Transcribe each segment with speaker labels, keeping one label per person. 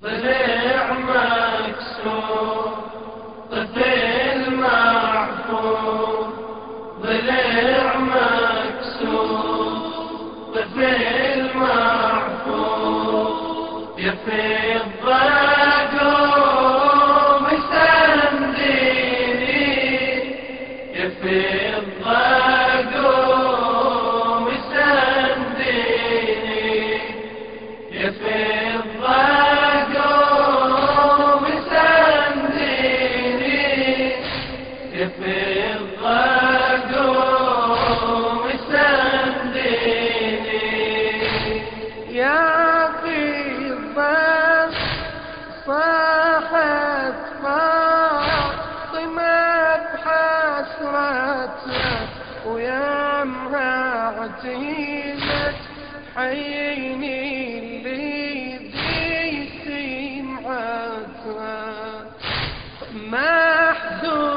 Speaker 1: Amen.
Speaker 2: عتيمة حيني اللي ذي سمعتها محزونة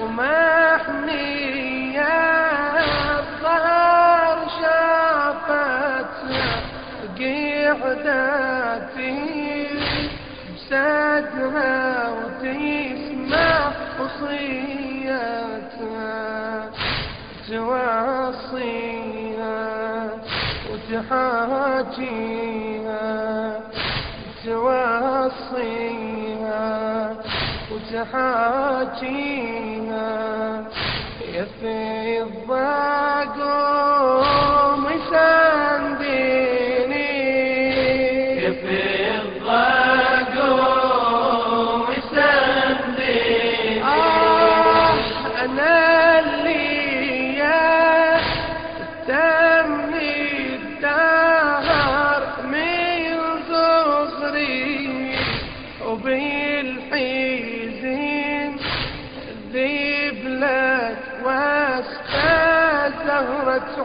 Speaker 2: ومحنية الظهر شافتها قعدتي. بسدها وتسمع وصيتها. توصيها وتحاجيها توصيها وتحاجيها. يا في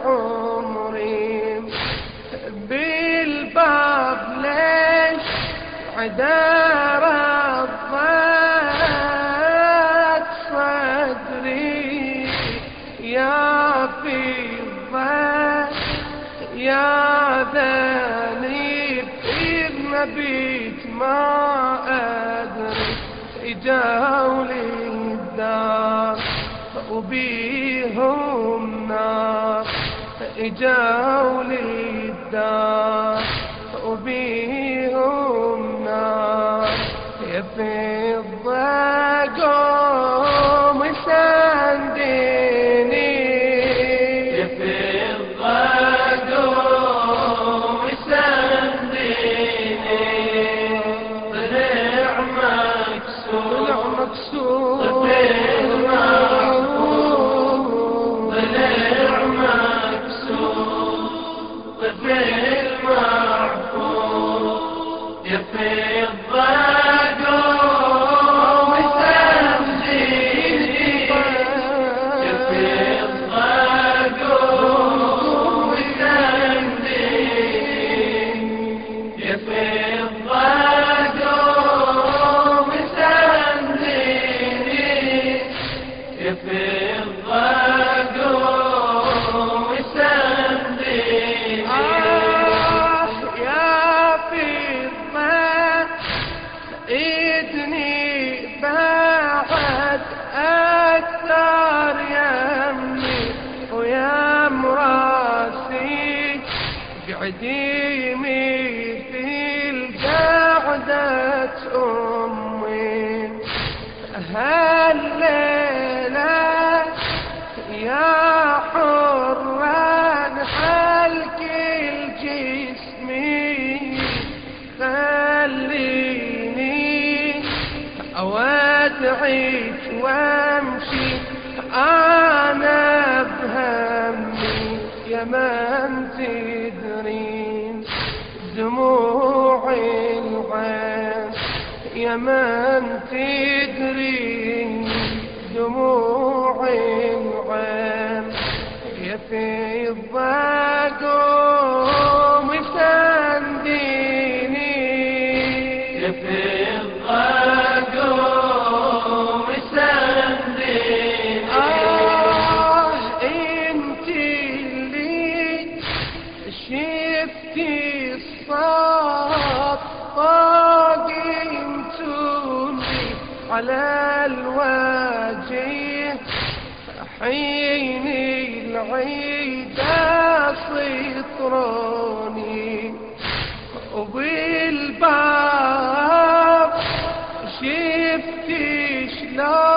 Speaker 2: عمري بالباب ليش عدار الضات صدري يا في الضات يا ذنب إذ نبيت ما أدري. إجاولي الدار وبيهم نار. إجاولي الدار وبيهم نار. يا قعديمي في القعدة أمي. هالليلة يا حرا حلك الجسم؟ خليني أودعك وأمشي. أنا بهمي يا من تدرين دموع العين يا من تدرين دموع العين يا في الضاقوم شفتي الصاد طاقمتني على الوجه. حين العيد سطروني وبالباب شفتي شلون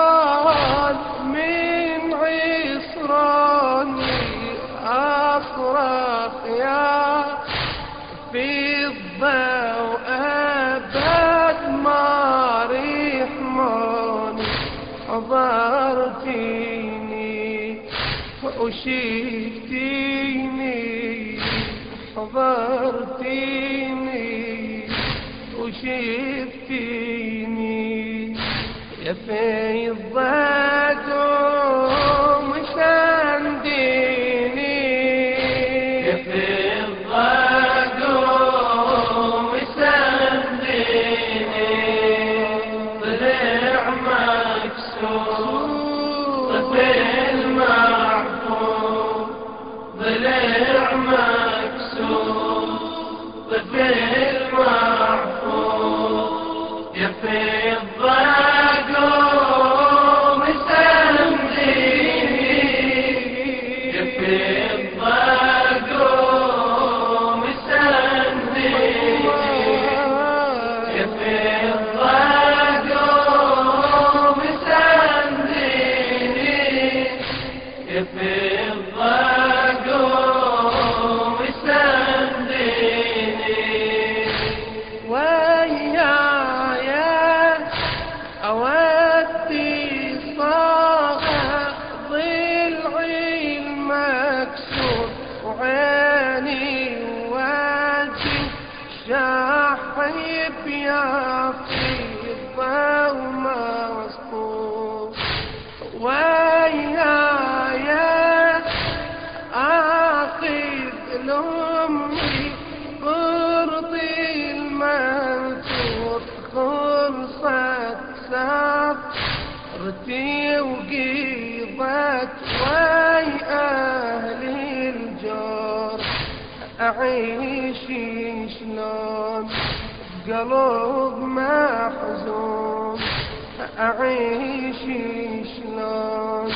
Speaker 2: وشفتيني حضرتيني وشفتيني يا فيض
Speaker 1: يفيض قدوم سنديني يفيض قدوم سنديني يفيض قدوم سنديني يفيض
Speaker 2: وعيني وجهي شاحب يا فضة ومسطور وياي آخذ لأمي برضي المنثور خلصت سفرتي وقيضت وي أعيش شلون؟ بقلب محزون. أعيش شلون؟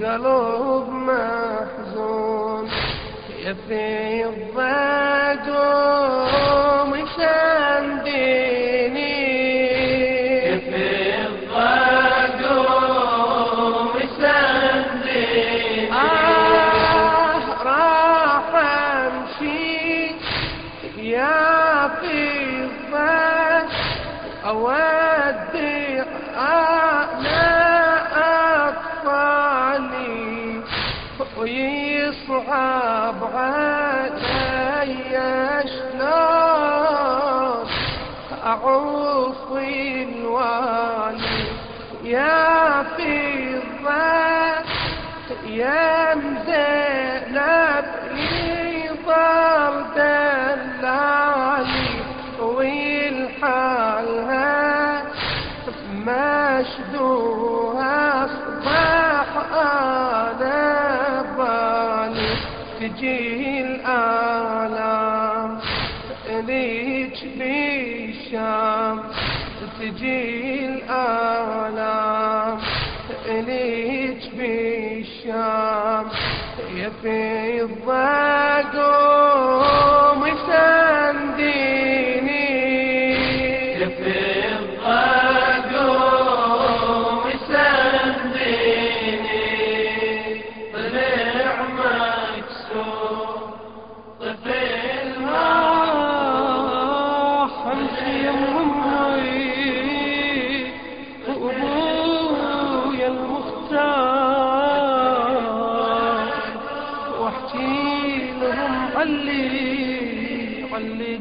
Speaker 2: بقلب محزون. يا في الضدوم يا الضد أودع أنا أطفالي ويصعب علي شلون أعوف الوالي يا الضد يا مزينب يضل دلالي والحالها مشدوها اصبح أنا بالي تجي الآلام ليك بالشام تجي الآلام بالشام يا في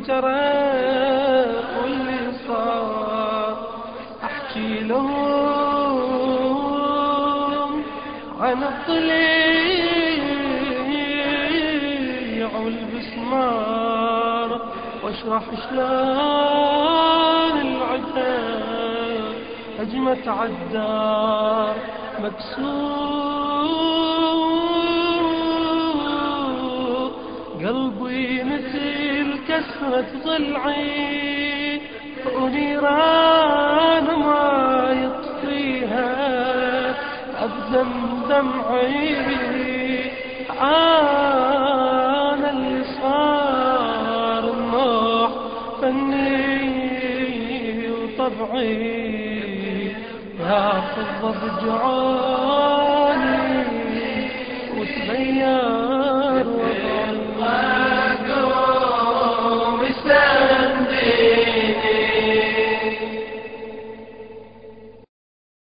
Speaker 2: جرى واللي صار أحكي لهم عن الضليع والبسمار واشرح شلون العتاب هجمت عالدار مكسور. كسرة ضلعي ونيران ما يطفى أبدا دمعي أنا اللي صار النوح فني وطبعي. ياخذ ضجعاني وتبين